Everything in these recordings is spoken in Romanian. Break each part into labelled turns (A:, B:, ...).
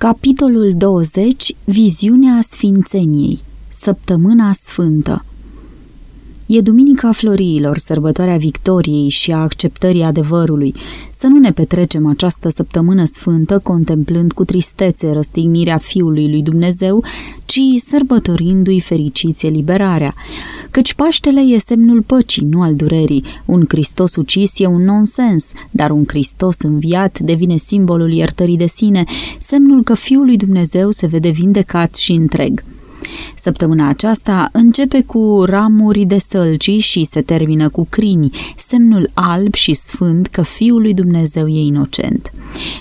A: Capitolul 20. Viziunea Sfințeniei. Săptămâna Sfântă. E Duminica Floriilor, sărbătoarea victoriei și a acceptării adevărului. Să nu ne petrecem această săptămână sfântă contemplând cu tristețe răstignirea Fiului lui Dumnezeu, ci sărbătorindu-i fericiți eliberarea. Căci Paștele e semnul păcii, nu al durerii. Un Hristos ucis e un nonsens, dar un Hristos înviat devine simbolul iertării de sine, semnul că Fiul lui Dumnezeu se vede vindecat și întreg. Săptămâna aceasta începe cu ramuri de sălci și se termină cu crini, semnul alb și sfânt că Fiul lui Dumnezeu e inocent.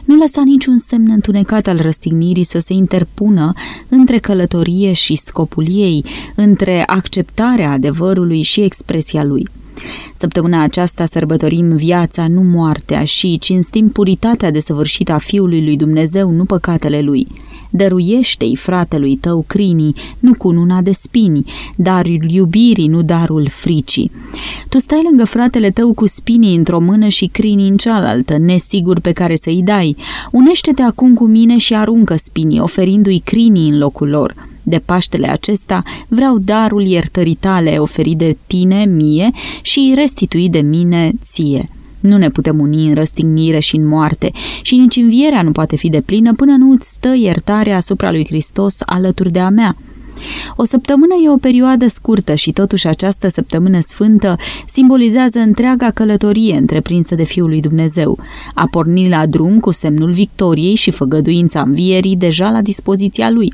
A: Nu lăsa niciun semn întunecat al răstignirii să se interpună între călătorie și scopul ei, între acceptarea adevărului și expresia lui. Săptămâna aceasta sărbătorim viața, nu moartea și cinstim puritatea desăvârșită a Fiului lui Dumnezeu, nu păcatele lui. Dăruiește-i fratelui tău crinii, nu cununa de spini, darul iubirii, nu darul fricii. Tu stai lângă fratele tău cu spinii într-o mână și crinii în cealaltă, nesigur pe care să-i dai. Unește-te acum cu mine și aruncă spinii, oferindu-i crinii în locul lor. De Paștele acesta vreau darul iertării tale oferit de tine mie și restituit de mine ție. Nu ne putem uni în răstignire și în moarte și nici învierea nu poate fi de plină până nu îți stă iertarea asupra lui Hristos alături de a mea. O săptămână e o perioadă scurtă și totuși această săptămână sfântă simbolizează întreaga călătorie întreprinsă de Fiul lui Dumnezeu. A porni la drum cu semnul victoriei și făgăduința învierii deja la dispoziția lui.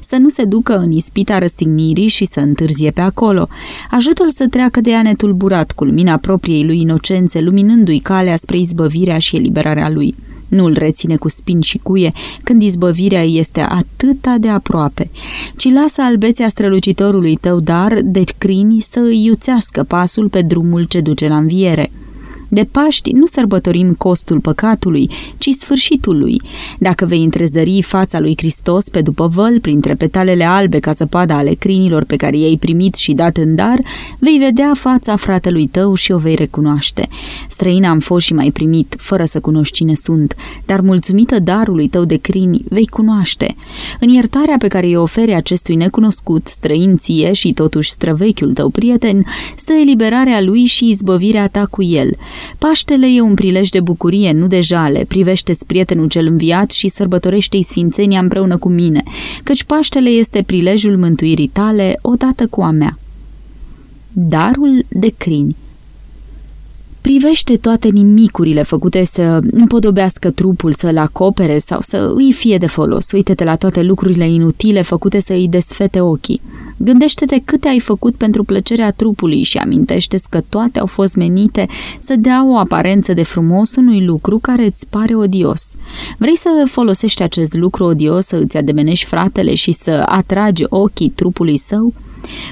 A: Să nu se ducă în ispita răstignirii și să întârzie pe acolo. Ajută-l să treacă de ea netulburat cu lumina propriei lui inocențe, luminându-i calea spre izbăvirea și eliberarea lui. Nu îl reține cu spin și cuie când izbăvirea este atâta de aproape, ci lasă albețea strălucitorului tău dar de crini să îi iuțească pasul pe drumul ce duce la înviere. De Paști nu sărbătorim costul păcatului, ci sfârșitul lui. Dacă vei întrezări fața lui Hristos pe după văl, printre petalele albe ca zăpada ale crinilor pe care i-ai primit și dat în dar, vei vedea fața fratelui tău și o vei recunoaște. Străina am fost și mai primit, fără să cunoști cine sunt, dar mulțumită darului tău de crini, vei cunoaște. În iertarea pe care îi oferi acestui necunoscut, străin ție și totuși străvechiul tău prieten, stă eliberarea lui și izbăvirea ta cu el. Paștele e un prilej de bucurie, nu de jale. Privește-ți prietenul cel înviat și sărbătorește-i sfințenia împreună cu mine, căci Paștele este prilejul mântuirii tale odată cu a mea. Darul de crini Privește toate nimicurile făcute să împodobească trupul, să-l acopere sau să îi fie de folos. Uită-te la toate lucrurile inutile făcute să îi desfete ochii. Gândește-te câte ai făcut pentru plăcerea trupului și amintește că toate au fost menite să dea o aparență de frumos unui lucru care îți pare odios. Vrei să folosești acest lucru odios, să îți ademenești fratele și să atragi ochii trupului său?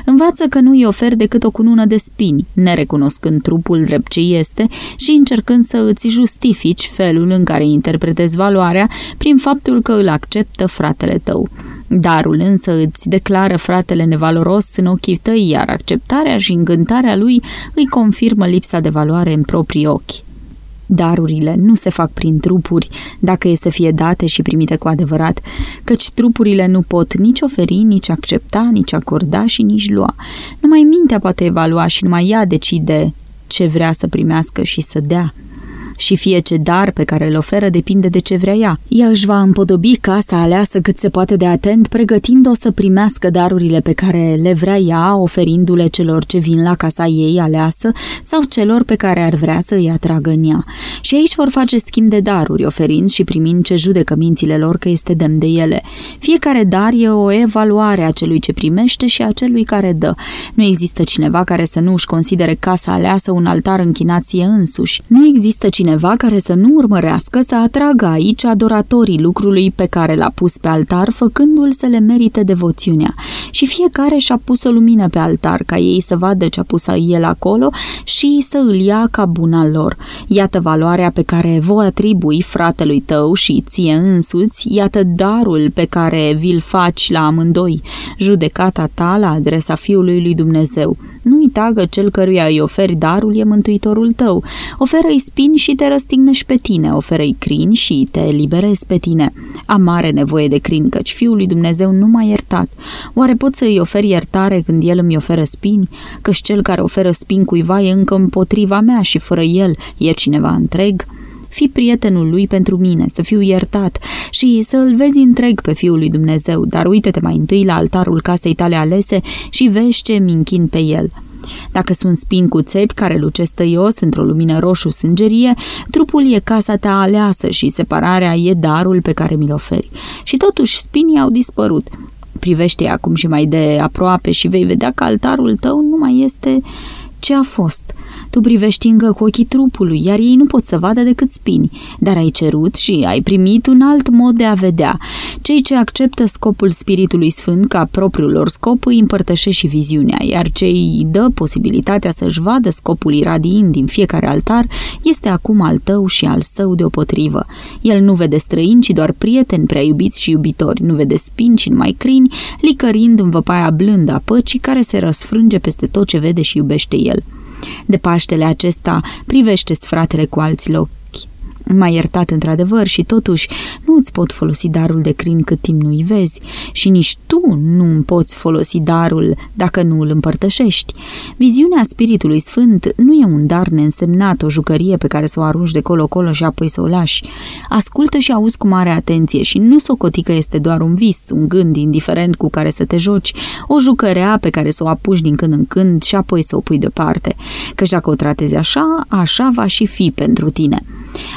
A: Învață că nu îi ofer decât o cunună de spini, nerecunoscând trupul drept ce este și încercând să îți justifici felul în care interpretezi valoarea prin faptul că îl acceptă fratele tău. Darul însă îți declară fratele nevaloros în ochii tăi, iar acceptarea și încântarea lui îi confirmă lipsa de valoare în proprii ochi. Darurile nu se fac prin trupuri, dacă e să fie date și primite cu adevărat, căci trupurile nu pot nici oferi, nici accepta, nici acorda și nici lua. Numai mintea poate evalua și numai ea decide ce vrea să primească și să dea și fie ce dar pe care îl oferă depinde de ce vrea ea. Ea își va împodobi casa aleasă cât se poate de atent, pregătind-o să primească darurile pe care le vrea ea, oferindu-le celor ce vin la casa ei aleasă sau celor pe care ar vrea să îi atragă în ea. Și aici vor face schimb de daruri, oferind și primind ce judecă mințile lor că este demn de ele. Fiecare dar e o evaluare a celui ce primește și a celui care dă. Nu există cineva care să nu își considere casa aleasă un altar închinat însuși. Nu există cineva cineva care să nu urmărească să atragă aici adoratorii lucrului pe care l-a pus pe altar, făcându-l să le merite devoțiunea. Și fiecare și-a pus o lumină pe altar, ca ei să vadă ce a pus el acolo și să îl ia ca buna lor. Iată valoarea pe care voi atribui fratelui tău și ție însuți, iată darul pe care vi-l faci la amândoi, judecata ta la adresa Fiului lui Dumnezeu. Nu uita că cel căruia îi oferi darul e mântuitorul tău. Oferă-i spini și te răstignești pe tine, oferă-i crini și te eliberezi pe tine. Am mare nevoie de crini, căci Fiul lui Dumnezeu nu m-a iertat. Oare pot să îi oferi iertare când El îmi oferă spini? Căci cel care oferă spini cuiva e încă împotriva mea și fără El e cineva întreg? fi prietenul lui pentru mine, să fiu iertat și să îl vezi întreg pe Fiul lui Dumnezeu, dar uite-te mai întâi la altarul casei tale alese și vezi ce minchin pe el. Dacă sunt spini cu țepi care lucesc tăios într-o lumină roșu sângerie, trupul e casa ta aleasă și separarea e darul pe care mi-l oferi. Și totuși spinii au dispărut. Privește acum și mai de aproape și vei vedea că altarul tău nu mai este ce a fost. Tu privești încă cu ochii trupului, iar ei nu pot să vadă decât spini, dar ai cerut și ai primit un alt mod de a vedea. Cei ce acceptă scopul Spiritului Sfânt ca propriul lor scop îi împărtășește și viziunea, iar cei îi dă posibilitatea să-și vadă scopul iradiind din fiecare altar este acum al tău și al său deopotrivă. El nu vede străini, ci doar prieteni prea iubiți și iubitori, nu vede spini, ci numai crini, licărind în văpaia blândă a păcii care se răsfrânge peste tot ce vede și iubește el. De Paștele acesta privește-ți fratele cu alți loc M-a iertat într-adevăr și totuși nu îți pot folosi darul de crin cât timp nu-i vezi și nici tu nu îmi poți folosi darul dacă nu îl împărtășești. Viziunea Spiritului Sfânt nu e un dar neînsemnat, o jucărie pe care să o arunci de colo-colo și apoi să o lași. Ascultă și auzi cu mare atenție și nu socoti că este doar un vis, un gând indiferent cu care să te joci, o jucărea pe care să o apuci din când în când și apoi să o pui deoparte. Căci dacă o tratezi așa, așa va și fi pentru tine.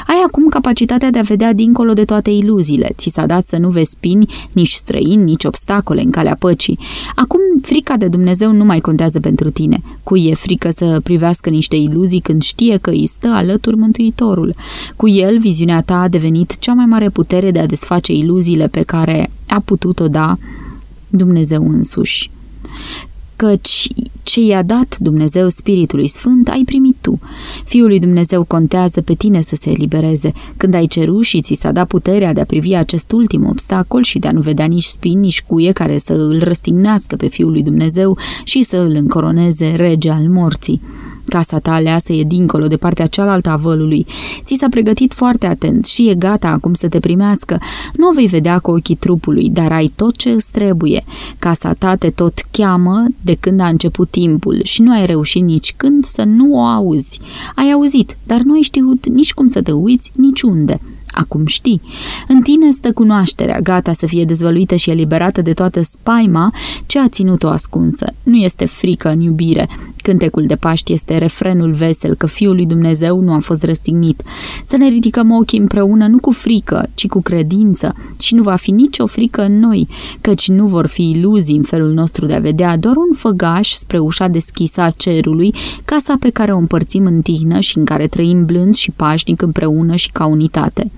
A: Ai acum capacitatea de a vedea dincolo de toate iluziile. Ți s-a dat să nu vezi spini, nici străini, nici obstacole în calea păcii. Acum frica de Dumnezeu nu mai contează pentru tine. Cui e frică să privească niște iluzii când știe că îi stă alături Mântuitorul? Cu el, viziunea ta a devenit cea mai mare putere de a desface iluziile pe care a putut-o da Dumnezeu însuși căci ce i-a dat Dumnezeu Spiritului Sfânt ai primit tu. Fiul lui Dumnezeu contează pe tine să se elibereze. Când ai cerut și ți s-a dat puterea de a privi acest ultim obstacol și de a nu vedea nici spini, nici cuie care să îl răstignească pe Fiul lui Dumnezeu și să îl încoroneze rege al morții. Casa ta aleasă e dincolo, de partea cealaltă a vălului. Ți s-a pregătit foarte atent și e gata acum să te primească. Nu o vei vedea cu ochii trupului, dar ai tot ce îți trebuie. Casa ta te tot cheamă de când a început timpul și nu ai reușit nici când să nu o auzi. Ai auzit, dar nu ai știut nici cum să te uiți, nici unde. Acum știi. În tine stă cunoașterea, gata să fie dezvăluită și eliberată de toată spaima ce a ținut-o ascunsă. Nu este frică în iubire. Cântecul de Paști este refrenul vesel că Fiul lui Dumnezeu nu a fost răstignit. Să ne ridicăm ochii împreună nu cu frică, ci cu credință și nu va fi nicio frică în noi, căci nu vor fi iluzii în felul nostru de a vedea, doar un făgaș spre ușa deschisă a cerului, casa pe care o împărțim în tihnă și în care trăim blând și pașnic împreună și ca unitate.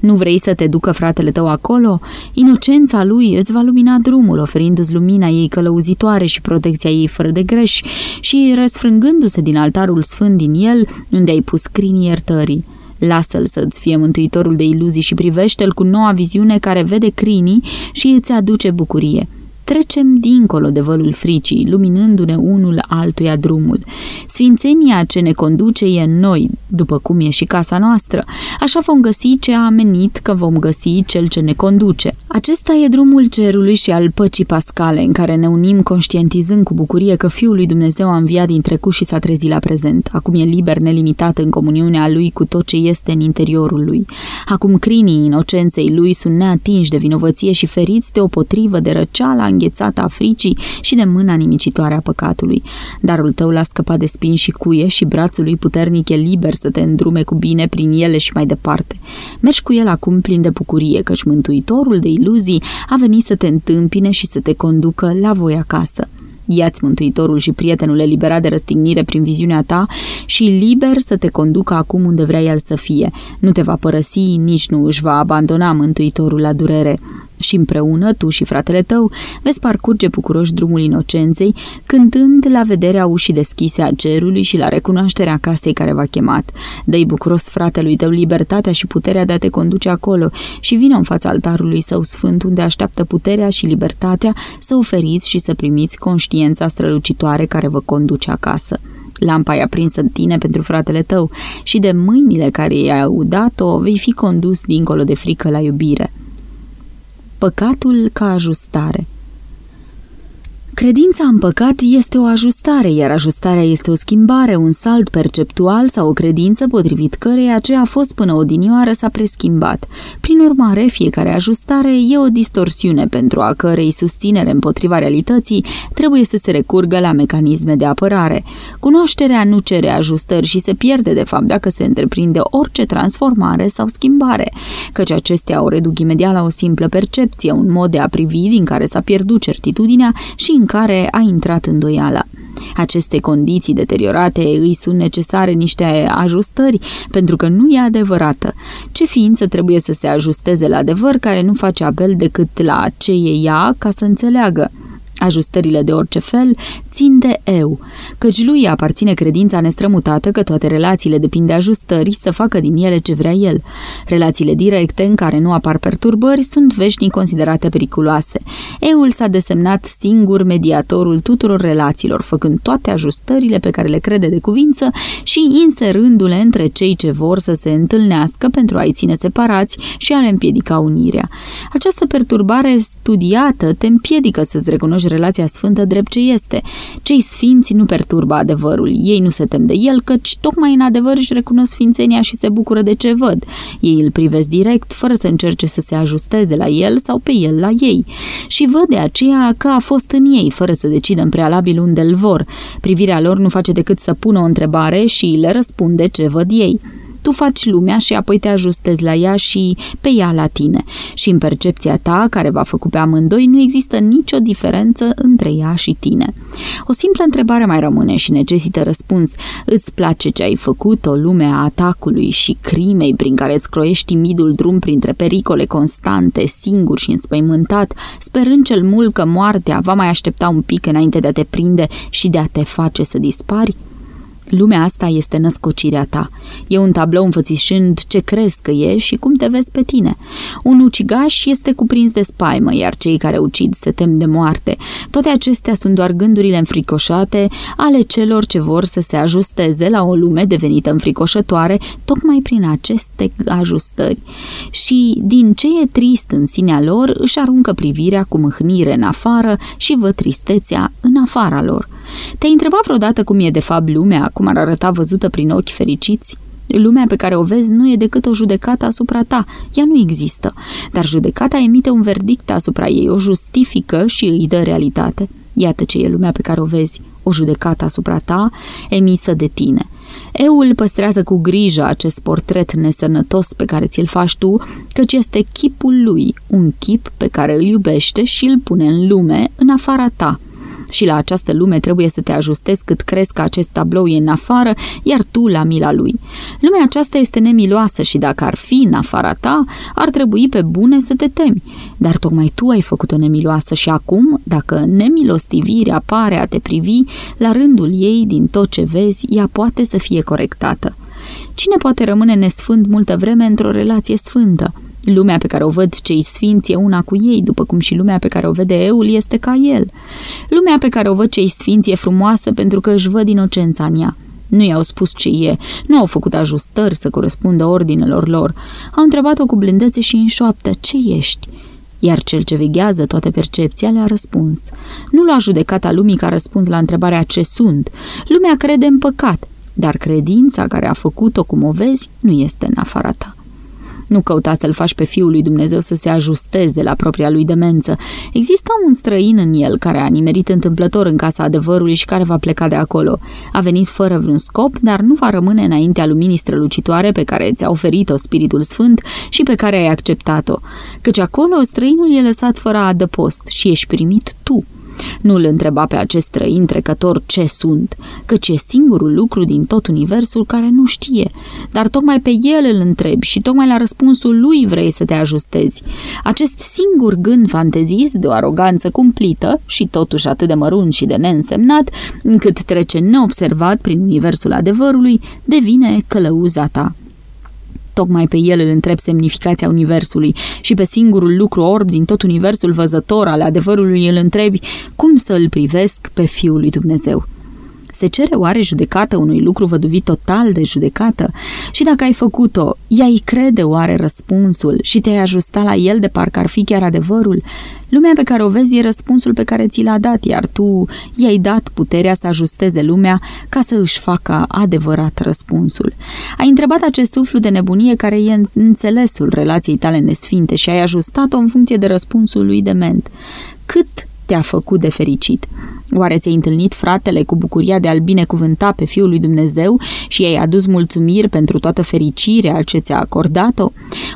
A: Nu vrei să te ducă fratele tău acolo? Inocența lui îți va lumina drumul, oferindu-ți lumina ei călăuzitoare și protecția ei fără de greș și răsfrângându-se din altarul sfânt din el, unde ai pus crinii iertării. Lasă-l să-ți fie mântuitorul de iluzii și privește-l cu noua viziune care vede crinii și îți aduce bucurie. Trecem dincolo de vălul fricii, luminându-ne unul altuia drumul. Sfințenia ce ne conduce e în noi, după cum e și casa noastră. Așa vom găsi ce a amenit că vom găsi cel ce ne conduce. Acesta e drumul cerului și al păcii pascale, în care ne unim conștientizând cu bucurie că Fiul lui Dumnezeu a înviat din trecut și s-a trezit la prezent. Acum e liber, nelimitat în comuniunea lui cu tot ce este în interiorul lui. Acum crinii inocenței lui sunt neatinși de vinovăție și feriți de o potrivă de răceala înghețată a fricii și de mâna nimicitoare a păcatului. Darul tău l-a scăpat de spin și cuie și brațul lui puternic e liber să te îndrume cu bine prin ele și mai departe. Mergi cu el acum plin de bucurie, căci Mântuitorul de iluzii a venit să te întâmpine și să te conducă la voi acasă. Iați Mântuitorul și prietenul eliberat de răstignire prin viziunea ta și liber să te conducă acum unde vrea el să fie. Nu te va părăsi, nici nu își va abandona Mântuitorul la durere. și împreună, tu și fratele tău, veți parcurge bucuroși drumul inocenței, cântând la vederea ușii deschise a cerului și la recunoașterea casei care v-a chemat. Dă-i bucuros fratelui tău libertatea și puterea de a te conduce acolo și vină în fața altarului său sfânt unde așteaptă puterea și libertatea să oferiți și să primiți conștiința strălucitoare care vă conduce acasă. Lampa e aprinsă în tine pentru fratele tău și de mâinile care i-au dat-o vei fi condus dincolo de frică la iubire. Păcatul ca ajustare Credința în păcat este o ajustare, iar ajustarea este o schimbare, un salt perceptual sau o credință potrivit căreia ce a fost până odinioară s-a preschimbat. Prin urmare, fiecare ajustare e o distorsiune pentru a cărei susținere împotriva realității trebuie să se recurgă la mecanisme de apărare. Cunoașterea nu cere ajustări și se pierde de fapt dacă se întreprinde orice transformare sau schimbare, căci acestea o reduc imediat la o simplă percepție, un mod de a privi din care s-a pierdut certitudinea și în care a intrat îndoiala. Aceste condiții deteriorate îi sunt necesare niște ajustări pentru că nu e adevărată. Ce ființă trebuie să se ajusteze la adevăr care nu face apel decât la ce e ea ca să înțeleagă? Ajustările de orice fel țin de eu, căci lui aparține credința nestrămutată că toate relațiile depind de ajustări să facă din ele ce vrea el. Relațiile directe în care nu apar perturbări sunt veșnic considerate periculoase. Eul s-a desemnat singur mediatorul tuturor relațiilor, făcând toate ajustările pe care le crede de cuvință și inserându-le între cei ce vor să se întâlnească pentru a-i ține separați și a le împiedica unirea. Această perturbare studiată te împiedică să-ți recunoști relația sfântă drept ce este. Cei sfinți nu perturbă adevărul, ei nu se tem de el, căci tocmai în adevăr își recunosc sfințenia și se bucură de ce văd. Ei îl privesc direct, fără să încerce să se ajusteze la el sau pe el la ei. Și văd de aceea că a fost în ei, fără să decidă în prealabil unde îl vor. Privirea lor nu face decât să pună o întrebare și le răspunde ce văd ei. Tu faci lumea și apoi te ajustezi la ea și pe ea la tine. Și în percepția ta, care va făcut pe amândoi, nu există nicio diferență între ea și tine. O simplă întrebare mai rămâne și necesită răspuns. Îți place ce ai făcut, o lume a atacului și crimei prin care îți croiești timidul drum printre pericole constante, singur și înspăimântat, sperând cel mult că moartea va mai aștepta un pic înainte de a te prinde și de a te face să dispari? Lumea asta este născocirea ta. E un tablou înfățișând ce crezi că e și cum te vezi pe tine. Un ucigaș este cuprins de spaimă, iar cei care ucid se tem de moarte. Toate acestea sunt doar gândurile înfricoșate ale celor ce vor să se ajusteze la o lume devenită înfricoșătoare tocmai prin aceste ajustări. Și din ce e trist în sinea lor, își aruncă privirea cu mâhnire în afară și văd tristețea în afara lor. Te-ai întrebat vreodată cum e de fapt lumea, cum ar arăta văzută prin ochi fericiți? Lumea pe care o vezi nu e decât o judecată asupra ta. Ea nu există, dar judecata emite un verdict asupra ei, o justifică și îi dă realitate. Iată ce e lumea pe care o vezi, o judecată asupra ta, emisă de tine. Eul păstrează cu grijă acest portret nesănătos pe care ți-l faci tu, căci este chipul lui, un chip pe care îl iubește și îl pune în lume, în afara ta și la această lume trebuie să te ajustezi cât crezi că acest tablou e în afară, iar tu la mila lui. Lumea aceasta este nemiloasă și dacă ar fi în afara ta, ar trebui pe bune să te temi. Dar tocmai tu ai făcut-o nemiloasă și acum, dacă nemilostivirea pare a te privi, la rândul ei, din tot ce vezi, ea poate să fie corectată. Cine poate rămâne nesfânt multă vreme într-o relație sfântă? Lumea pe care o văd cei sfinți e una cu ei, după cum și lumea pe care o vede eul este ca el. Lumea pe care o văd cei sfinți e frumoasă pentru că își văd inocența în ea. Nu i-au spus ce e, nu au făcut ajustări să corespundă ordinelor lor. Au întrebat-o cu blândețe și în șoaptă, ce ești? Iar cel ce veghează toate percepția le-a răspuns. Nu l-a judecat a lumii ca răspuns la întrebarea ce sunt. Lumea crede în păcat, dar credința care a făcut-o cum o vezi nu este în afara ta. Nu căuta să-l faci pe Fiul lui Dumnezeu să se ajusteze la propria lui demență. Există un străin în el care a nimerit întâmplător în casa adevărului și care va pleca de acolo. A venit fără vreun scop, dar nu va rămâne înaintea luminii strălucitoare pe care ți-a oferit-o Spiritul Sfânt și pe care ai acceptat-o. Căci acolo străinul e lăsat fără adăpost și ești primit tu. Nu îl întreba pe acest străin trecător ce sunt, căci e singurul lucru din tot universul care nu știe, dar tocmai pe el îl întrebi și tocmai la răspunsul lui vrei să te ajustezi. Acest singur gând fantezist de o aroganță cumplită și totuși atât de mărunt și de neînsemnat, încât trece neobservat prin universul adevărului, devine călăuza ta. Tocmai pe el îl întreb semnificația universului și pe singurul lucru orb din tot universul văzător al adevărului îl întrebi cum să îl privesc pe Fiul lui Dumnezeu. Se cere oare judecată unui lucru văduvit total de judecată? Și dacă ai făcut-o, ea îi crede oare răspunsul și te-ai ajustat la el de parcă ar fi chiar adevărul? Lumea pe care o vezi e răspunsul pe care ți l-a dat, iar tu i-ai dat puterea să ajusteze lumea ca să își facă adevărat răspunsul. Ai întrebat acest suflu de nebunie care e înțelesul relației tale nesfinte și ai ajustat-o în funcție de răspunsul lui dement. Cât te-a făcut de fericit? Oare ți-ai întâlnit fratele cu bucuria de a-l binecuvânta pe Fiul lui Dumnezeu și i-ai adus mulțumiri pentru toată fericirea ce ți-a acordat-o?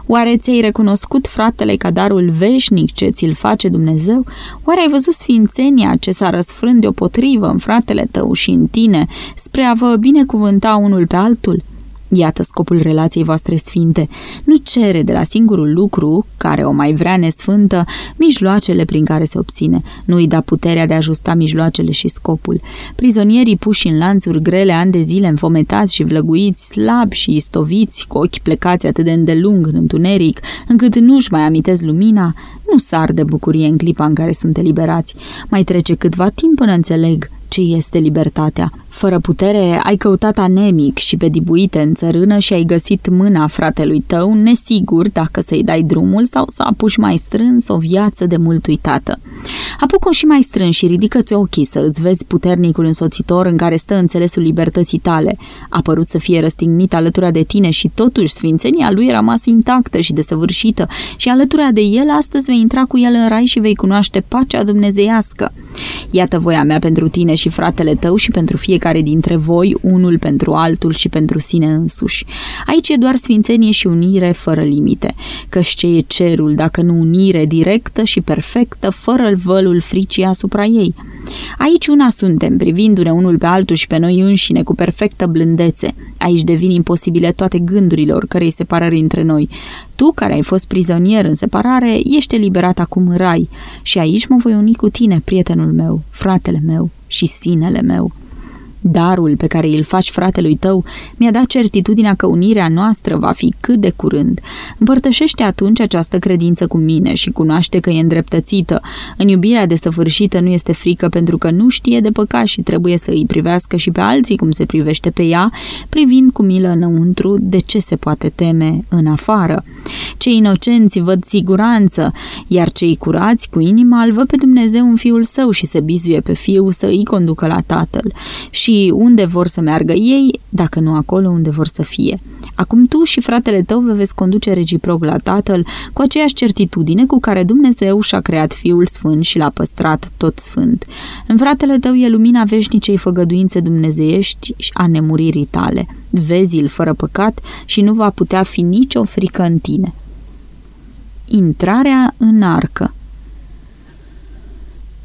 A: Oare ți-ai recunoscut fratele ca darul veșnic ce ți-l face Dumnezeu? Oare ai văzut sfințenia ce s-a răsfrânt deopotrivă în fratele tău și în tine spre a vă binecuvânta unul pe altul? Iată scopul relației voastre sfinte. Nu cere de la singurul lucru, care o mai vrea nesfântă, mijloacele prin care se obține. Nu îi da puterea de a ajusta mijloacele și scopul. Prizonierii puși în lanțuri grele ani de zile, înfometați și vlăguiți, slabi și istoviți, cu ochi plecați atât de îndelung în întuneric, încât nu-și mai amintesc lumina, nu sar de bucurie în clipa în care sunt eliberați. Mai trece câtva timp până înțeleg ce este libertatea. Fără putere, ai căutat anemic și pe dibuite în țărână și ai găsit mâna fratelui tău, nesigur dacă să-i dai drumul sau să apuci mai strâns o viață de mult uitată. Apucă-o și mai strâns și ridică-ți ochii să îți vezi puternicul însoțitor în care stă înțelesul libertății tale. A părut să fie răstignit alătura de tine și totuși sfințenia lui a rămas intactă și desăvârșită și alătura de el astăzi vei intra cu el în rai și vei cunoaște pacea dumnezeiască. Iată voia mea pentru tine și fratele tău și pentru fiecare dintre voi, unul pentru altul și pentru sine însuși. Aici e doar sfințenie și unire fără limite, căci ce e cerul dacă nu unire directă și perfectă, fără vălul fricii asupra ei. Aici una suntem, privindu-ne unul pe altul și pe noi înșine cu perfectă blândețe. Aici devin imposibile toate gândurilor cărei separări între noi. Tu, care ai fost prizonier în separare, ești eliberat acum în rai și aici mă voi uni cu tine, prietenul meu, fratele meu și sinele meu. Darul pe care îl faci fratelui tău mi-a dat certitudinea că unirea noastră va fi cât de curând. Împărtășește atunci această credință cu mine și cunoaște că e îndreptățită. În iubirea desăvârșită nu este frică pentru că nu știe de păcat și trebuie să îi privească și pe alții cum se privește pe ea, privind cu milă înăuntru de ce se poate teme în afară. Cei inocenți văd siguranță, iar cei curați cu inima îl văd pe Dumnezeu în Fiul Său și se bizuie pe Fiul să îi conducă la Tatăl. Și și unde vor să meargă ei, dacă nu acolo unde vor să fie. Acum tu și fratele tău vă veți conduce reciproc la Tatăl cu aceeași certitudine cu care Dumnezeu și-a creat Fiul Sfânt și l-a păstrat tot Sfânt. În fratele tău e lumina veșnicei făgăduințe dumnezeiești a nemuririi tale. Vezi-l fără păcat și nu va putea fi nicio frică în tine. Intrarea în arcă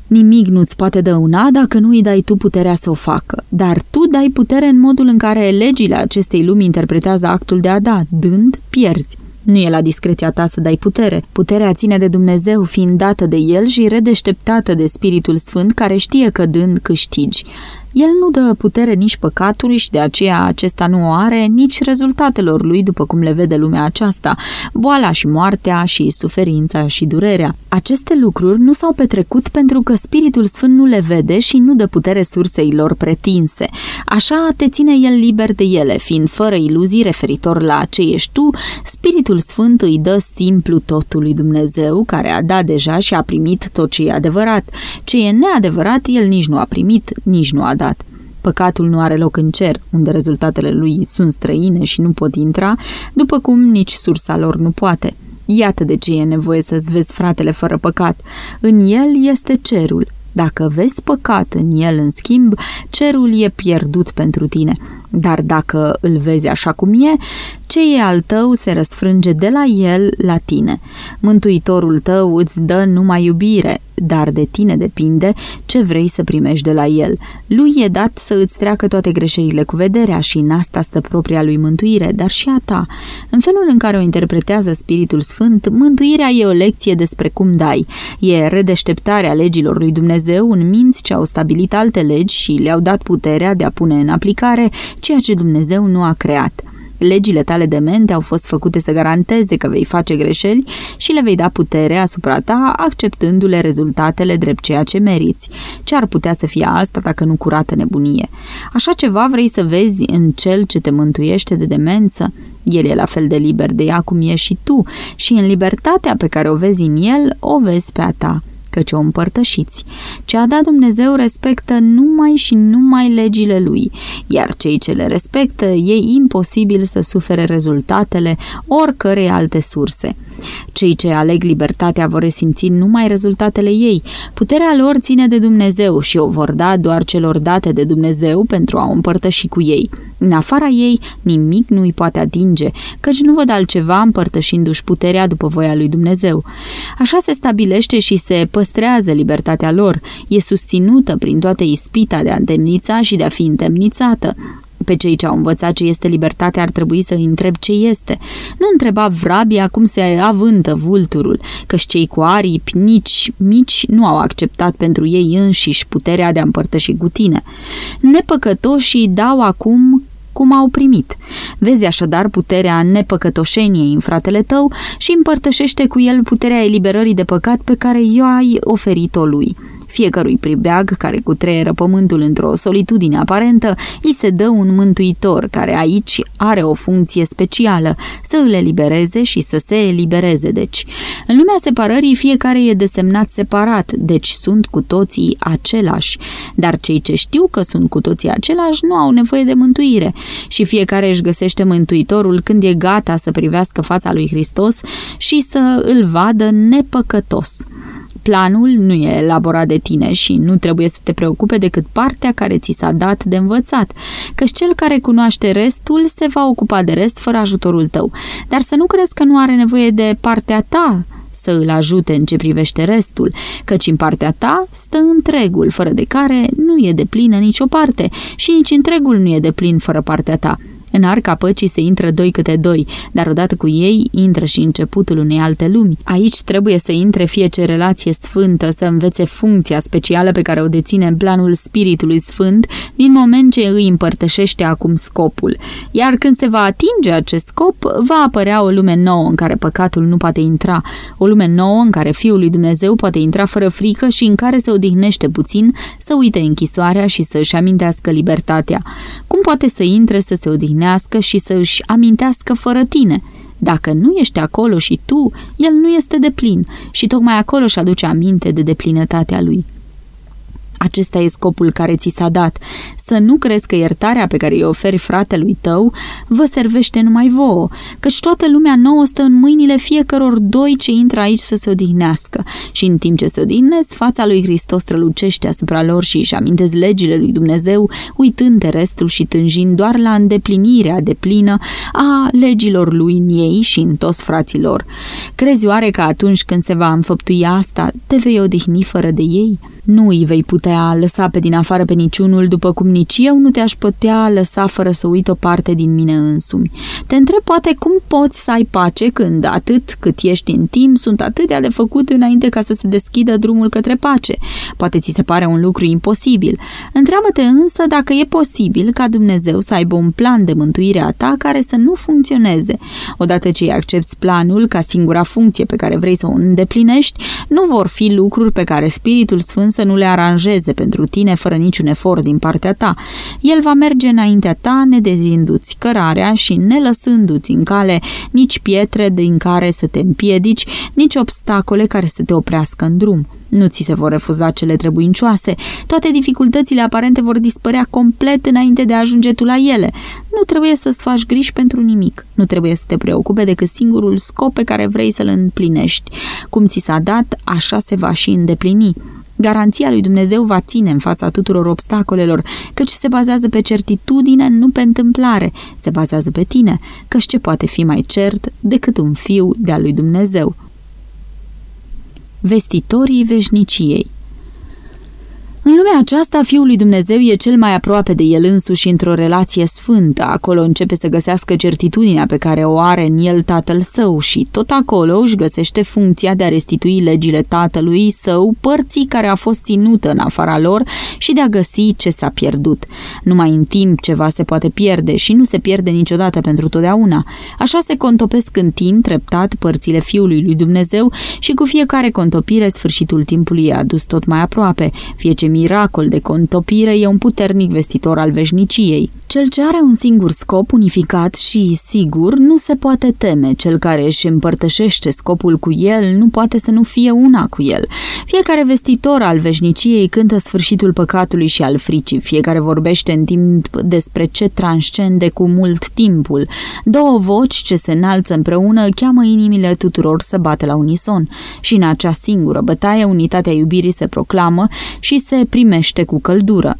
A: Nimic nu-ți poate dăuna dacă nu îi dai tu puterea să o facă, dar tu dai putere în modul în care legile acestei lumi interpretează actul de a da, dând, pierzi. Nu e la discreția ta să dai putere. Puterea ține de Dumnezeu fiind dată de El și redeșteptată de Spiritul Sfânt care știe că dând câștigi. El nu dă putere nici păcatului și de aceea acesta nu o are nici rezultatelor lui după cum le vede lumea aceasta, boala și moartea și suferința și durerea. Aceste lucruri nu s-au petrecut pentru că Spiritul Sfânt nu le vede și nu dă putere sursei lor pretinse. Așa te ține el liber de ele, fiind fără iluzii referitor la ce ești tu, Spiritul Sfânt îi dă simplu totul lui Dumnezeu, care a dat deja și a primit tot ce e adevărat. Ce e neadevărat, el nici nu a primit, nici nu a dat dat. Păcatul nu are loc în cer, unde rezultatele lui sunt străine și nu pot intra, după cum nici sursa lor nu poate. Iată de ce e nevoie să-ți vezi fratele fără păcat. În el este cerul. Dacă vezi păcat în el, în schimb, cerul e pierdut pentru tine. Dar dacă îl vezi așa cum e, ce e al tău se răsfrânge de la el la tine. Mântuitorul tău îți dă numai iubire, dar de tine depinde ce vrei să primești de la el. Lui e dat să îți treacă toate greșelile cu vederea și în asta stă propria lui mântuire, dar și a ta. În felul în care o interpretează Spiritul Sfânt, mântuirea e o lecție despre cum dai. E redeșteptarea legilor lui Dumnezeu în minți ce au stabilit alte legi și le-au dat puterea de a pune în aplicare ceea ce Dumnezeu nu a creat. Legile tale de mente au fost făcute să garanteze că vei face greșeli și le vei da putere asupra ta, acceptându-le rezultatele drept ceea ce meriți. Ce ar putea să fie asta dacă nu curată nebunie? Așa ceva vrei să vezi în cel ce te mântuiește de demență? El e la fel de liber de ea cum ești și tu și în libertatea pe care o vezi în el, o vezi pe a ta căci o împărtășiți. Ce a dat Dumnezeu respectă numai și numai legile Lui, iar cei ce le respectă e imposibil să sufere rezultatele oricărei alte surse. Cei ce aleg libertatea vor resimți numai rezultatele ei. Puterea lor ține de Dumnezeu și o vor da doar celor date de Dumnezeu pentru a o împărtăși cu ei. În afara ei, nimic nu îi poate atinge, căci nu văd altceva împărtășindu-și puterea după voia lui Dumnezeu. Așa se stabilește și se păstrează libertatea lor, e susținută prin toată ispita de a întemnița și de a fi întemnițată. Pe cei ce au învățat ce este libertatea ar trebui să îi întreb ce este. Nu întreba vrabia cum se avântă vulturul, că cei cu aripi nici mici nu au acceptat pentru ei înșiși puterea de a împărtăși cu tine. Nepăcătoșii dau acum cum au primit. Vezi așadar puterea nepăcătoșeniei în fratele tău și împărtășește cu el puterea eliberării de păcat pe care eu ai oferit-o lui. Fiecărui pribeag care cutreieră pământul într-o solitudine aparentă, îi se dă un mântuitor care aici are o funcție specială, să îl elibereze și să se elibereze, deci. În lumea separării fiecare e desemnat separat, deci sunt cu toții același, dar cei ce știu că sunt cu toții același nu au nevoie de mântuire și fiecare își găsește mântuitorul când e gata să privească fața lui Hristos și să îl vadă nepăcătos. Planul nu e elaborat de tine și nu trebuie să te preocupe decât partea care ți s-a dat de învățat, căci cel care cunoaște restul se va ocupa de rest fără ajutorul tău. Dar să nu crezi că nu are nevoie de partea ta să îl ajute în ce privește restul, căci în partea ta stă întregul, fără de care nu e de plină nicio parte și nici întregul nu e de plin fără partea ta. În arca păcii se intră doi câte doi, dar odată cu ei intră și începutul unei alte lumi. Aici trebuie să intre fie ce relație sfântă, să învețe funcția specială pe care o deține în planul Spiritului Sfânt, din moment ce îi împărtășește acum scopul. Iar când se va atinge acest scop, va apărea o lume nouă în care păcatul nu poate intra, o lume nouă în care Fiul lui Dumnezeu poate intra fără frică și în care se odihnește puțin, să uite închisoarea și să își amintească libertatea. Cum poate să intre să se odihnească odihnească și să își amintească fără tine. Dacă nu ești acolo și tu, el nu este de plin și tocmai acolo își aduce aminte de deplinătatea lui. Acesta e scopul care ți s-a dat. Să nu crezi că iertarea pe care îi oferi fratelui tău vă servește numai vouă, căci toată lumea nouă stă în mâinile fiecăror doi ce intră aici să se odihnească. Și în timp ce se odihnesc, fața lui Hristos strălucește asupra lor și își amintesc legile lui Dumnezeu, uitând de restul și tânjind doar la îndeplinirea de plină a legilor lui în ei și în toți fraților. Crezi oare că atunci când se va înfăptui asta, te vei odihni fără de ei? Nu îi vei putea lăsa pe din afară pe niciunul, după cum nici eu nu te-aș putea lăsa fără să uit o parte din mine însumi. Te întreb poate cum poți să ai pace când atât cât ești în timp sunt atâtea de făcut înainte ca să se deschidă drumul către pace. Poate ți se pare un lucru imposibil. Întreabă-te însă dacă e posibil ca Dumnezeu să aibă un plan de mântuire a ta care să nu funcționeze. Odată ce îi accepti planul ca singura funcție pe care vrei să o îndeplinești, nu vor fi lucruri pe care Spiritul Sfânt să nu le aranjeze pentru tine fără niciun efort din partea ta. El va merge înaintea ta, nedezindu-ți cărarea și nelăsându-ți în cale nici pietre din care să te împiedici, nici obstacole care să te oprească în drum. Nu ți se vor refuza cele trebuincioase. Toate dificultățile aparente vor dispărea complet înainte de a ajunge tu la ele. Nu trebuie să-ți faci griji pentru nimic. Nu trebuie să te preocupe decât singurul scop pe care vrei să-l împlinești. Cum ți s-a dat, așa se va și îndeplini. Garanția lui Dumnezeu va ține în fața tuturor obstacolelor, căci se bazează pe certitudine, nu pe întâmplare. Se bazează pe tine, căci ce poate fi mai cert decât un fiu de-al lui Dumnezeu. Vestitorii veșniciei în lumea aceasta, Fiul lui Dumnezeu e cel mai aproape de el însuși într-o relație sfântă. Acolo începe să găsească certitudinea pe care o are în el tatăl său și tot acolo își găsește funcția de a restitui legile tatălui său părții care a fost ținută în afara lor și de a găsi ce s-a pierdut. Numai în timp ceva se poate pierde și nu se pierde niciodată pentru totdeauna. Așa se contopesc în timp treptat părțile Fiului lui Dumnezeu și cu fiecare contopire sfârșitul timpului e adus tot mai aproape, fie ce miracol de contopire e un puternic vestitor al veșniciei. Cel ce are un singur scop unificat și sigur nu se poate teme. Cel care își împărtășește scopul cu el nu poate să nu fie una cu el. Fiecare vestitor al veșniciei cântă sfârșitul păcatului și al fricii. Fiecare vorbește în timp despre ce transcende cu mult timpul. Două voci ce se înalță împreună cheamă inimile tuturor să bate la unison. Și în acea singură bătaie unitatea iubirii se proclamă și se primește cu căldură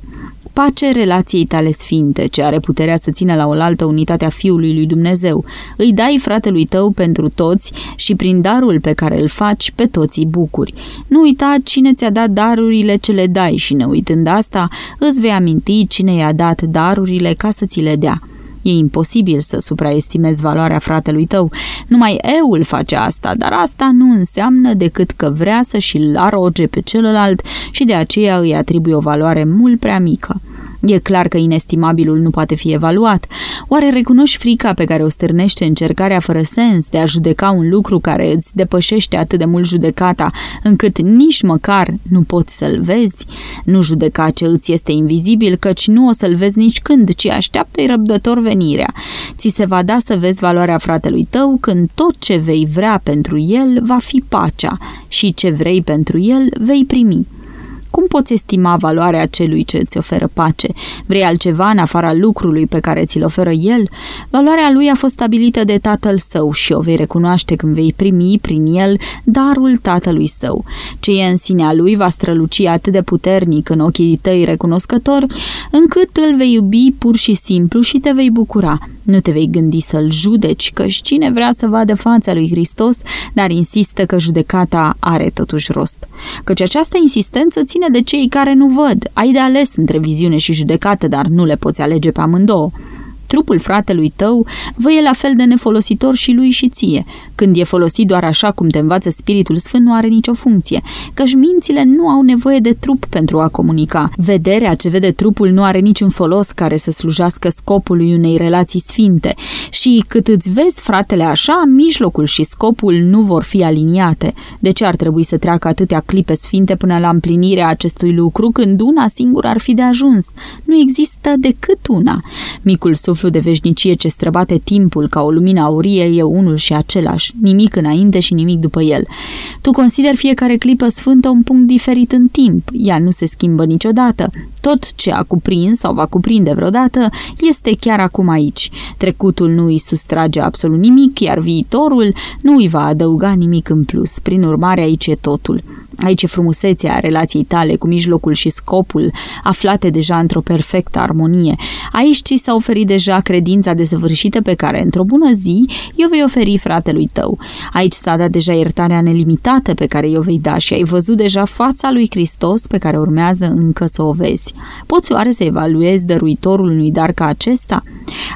A: pace relației tale sfinte, ce are puterea să țină la oaltă unitatea Fiului lui Dumnezeu. Îi dai fratelui tău pentru toți și prin darul pe care îl faci, pe toți bucuri. Nu uita cine ți-a dat darurile ce le dai și ne uitând asta, îți vei aminti cine i-a dat darurile ca să ți le dea. E imposibil să supraestimezi valoarea fratelui tău. Numai eul face asta, dar asta nu înseamnă decât că vrea să și-l aroge pe celălalt și de aceea îi atribuie o valoare mult prea mică. E clar că inestimabilul nu poate fi evaluat. Oare recunoști frica pe care o stârnește încercarea fără sens de a judeca un lucru care îți depășește atât de mult judecata, încât nici măcar nu poți să-l vezi? Nu judeca ce îți este invizibil, căci nu o să-l vezi nici când, ci așteaptă-i răbdător venirea. Ți se va da să vezi valoarea fratelui tău când tot ce vei vrea pentru el va fi pacea și ce vrei pentru el vei primi. Cum poți estima valoarea celui ce îți oferă pace? Vrei altceva în afara lucrului pe care ți-l oferă el? Valoarea lui a fost stabilită de tatăl său și o vei recunoaște când vei primi prin el darul tatălui său. Ce e în sinea lui va străluci atât de puternic în ochii tăi recunoscători, încât îl vei iubi pur și simplu și te vei bucura. Nu te vei gândi să-l judeci, căci cine vrea să vadă fața lui Hristos, dar insistă că judecata are totuși rost. Căci această insistență ține de cei care nu văd. Ai de ales între viziune și judecată, dar nu le poți alege pe amândouă. Trupul fratelui tău vă e la fel de nefolositor și lui și ție. Când e folosit doar așa cum te învață Spiritul Sfânt, nu are nicio funcție, căci mințile nu au nevoie de trup pentru a comunica. Vederea ce vede trupul nu are niciun folos care să slujească scopului unei relații sfinte și cât îți vezi fratele așa, mijlocul și scopul nu vor fi aliniate. De ce ar trebui să treacă atâtea clipe sfinte până la împlinirea acestui lucru când una singură ar fi de ajuns? Nu există decât una. Micul suflet suflu de veșnicie ce străbate timpul ca o lumină aurie e unul și același, nimic înainte și nimic după el. Tu consideri fiecare clipă sfântă un punct diferit în timp, ea nu se schimbă niciodată. Tot ce a cuprins sau va cuprinde vreodată este chiar acum aici. Trecutul nu îi sustrage absolut nimic, iar viitorul nu îi va adăuga nimic în plus. Prin urmare, aici e totul. Aici e frumusețea relației tale cu mijlocul și scopul, aflate deja într-o perfectă armonie. Aici ți s-a oferit deja credința desăvârșită pe care, într-o bună zi, eu vei oferi fratelui tău. Aici s-a dat deja iertarea nelimitată pe care eu vei da și ai văzut deja fața lui Hristos pe care urmează încă să o vezi. Poți oare să evaluezi dăruitorul unui dar ca acesta?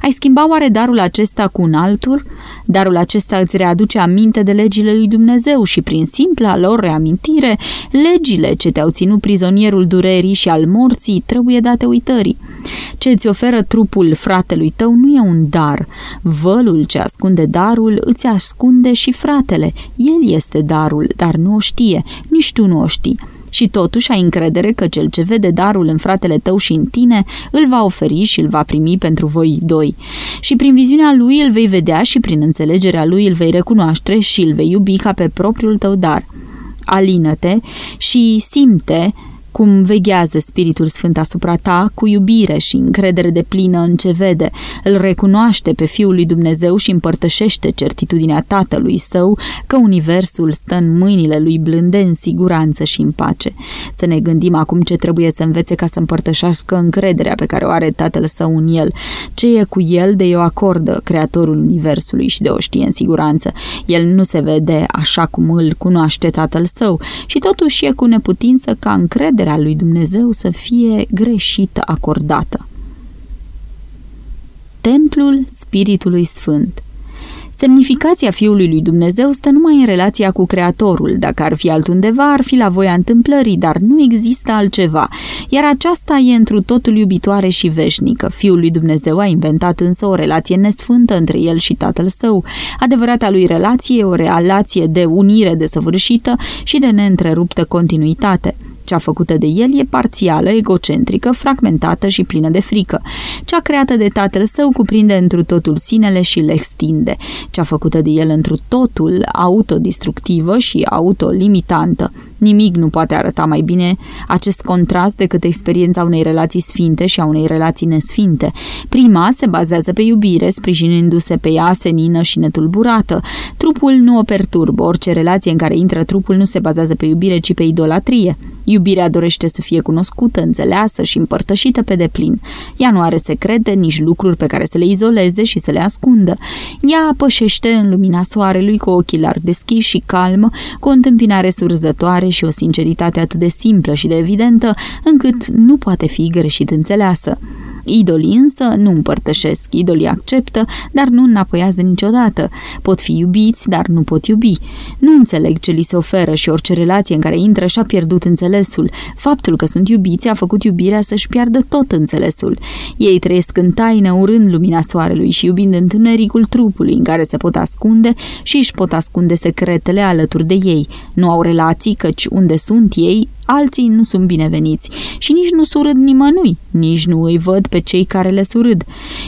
A: Ai schimba oare darul acesta cu un altul? Darul acesta îți readuce aminte de legile lui Dumnezeu și prin simpla lor reamintire, legile ce te-au ținut prizonierul durerii și al morții trebuie date uitării. Ce îți oferă trupul fratelui tău nu e un dar. Vălul ce ascunde darul îți ascunde și fratele. El este darul, dar nu o știe, nici tu nu o știi și totuși ai încredere că cel ce vede darul în fratele tău și în tine îl va oferi și îl va primi pentru voi doi. Și prin viziunea lui îl vei vedea și prin înțelegerea lui îl vei recunoaște și îl vei iubi ca pe propriul tău dar. Alină-te și simte cum veghează Spiritul Sfânt asupra ta cu iubire și încredere de plină în ce vede, îl recunoaște pe Fiul lui Dumnezeu și împărtășește certitudinea Tatălui său că Universul stă în mâinile lui blânde în siguranță și în pace. Să ne gândim acum ce trebuie să învețe ca să împărtășească încrederea pe care o are Tatăl său în el, ce e cu el de o acordă Creatorul Universului și de o știe în siguranță. El nu se vede așa cum îl cunoaște Tatăl său și totuși e cu neputință ca încrederea puterea lui Dumnezeu să fie greșit acordată. Templul Spiritului Sfânt Semnificația Fiului lui Dumnezeu stă numai în relația cu Creatorul. Dacă ar fi altundeva, ar fi la voia întâmplării, dar nu există altceva. Iar aceasta e întru totul iubitoare și veșnică. Fiul lui Dumnezeu a inventat însă o relație nesfântă între el și tatăl său. Adevărata lui relație e o relație de unire desăvârșită și de neîntreruptă continuitate. Cea făcută de el e parțială, egocentrică, fragmentată și plină de frică. Cea creată de tatăl său cuprinde întru totul sinele și le extinde. Cea făcută de el întru totul autodistructivă și autolimitantă. Nimic nu poate arăta mai bine acest contrast decât experiența unei relații sfinte și a unei relații nesfinte. Prima se bazează pe iubire, sprijinindu-se pe ea senină și netulburată. Trupul nu o perturbă. Orice relație în care intră trupul nu se bazează pe iubire, ci pe idolatrie. Iubirea dorește să fie cunoscută, înțeleasă și împărtășită pe deplin. Ea nu are secrete, nici lucruri pe care să le izoleze și să le ascundă. Ea pășește în lumina soarelui cu ochii larg deschiși și calmă, cu o întâmpinare surzătoare și o sinceritate atât de simplă și de evidentă, încât nu poate fi greșit înțeleasă. Idolii însă nu împărtășesc, idolii acceptă, dar nu înapoiază niciodată. Pot fi iubiți, dar nu pot iubi. Nu înțeleg ce li se oferă și orice relație în care intră și-a pierdut înțelesul. Faptul că sunt iubiți a făcut iubirea să-și piardă tot înțelesul. Ei trăiesc în taină urând lumina soarelui și iubind întunericul trupului în care se pot ascunde și își pot ascunde secretele alături de ei. Nu au relații căci unde sunt ei, alții nu sunt bineveniți și nici nu surâd nimănui, nici nu îi văd pe cei care le surâd.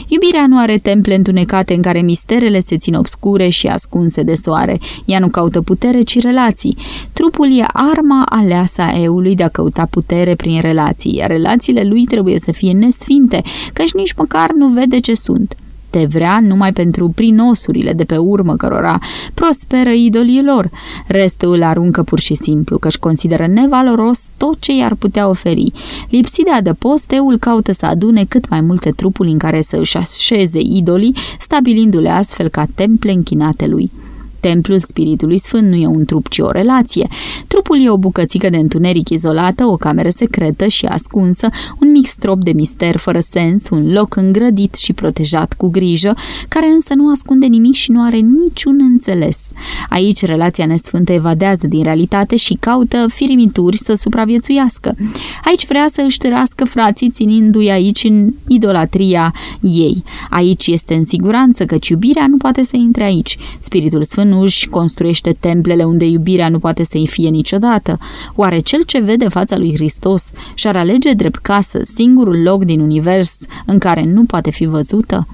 A: Iubirea nu are temple întunecate în care misterele se țin obscure și ascunse de soare. Ea nu caută putere, ci relații. Trupul e arma aleasă a eului de a căuta putere prin relații, iar relațiile lui trebuie să fie nesfinte, căci nici măcar nu vede ce sunt te vrea numai pentru prinosurile de pe urmă cărora prosperă idolii lor. Restul îl aruncă pur și simplu, căci consideră nevaloros tot ce i-ar putea oferi. Lipsit de adăpost, eul caută să adune cât mai multe trupuri în care să își așeze idolii, stabilindu-le astfel ca temple închinate lui. Templul Spiritului Sfânt nu e un trup, ci o relație. Trupul e o bucățică de întuneric izolată, o cameră secretă și ascunsă, un mic strop de mister fără sens, un loc îngrădit și protejat cu grijă, care însă nu ascunde nimic și nu are niciun înțeles. Aici relația nesfântă evadează din realitate și caută firimituri să supraviețuiască. Aici vrea să își târască frații ținindu-i aici în idolatria ei. Aici este în siguranță căci iubirea nu poate să intre aici. Spiritul Sfânt nu își construiește templele unde iubirea nu poate să-i fie niciodată? Oare cel ce vede fața lui Hristos și-ar alege drept casă singurul loc din univers în care nu poate fi văzută?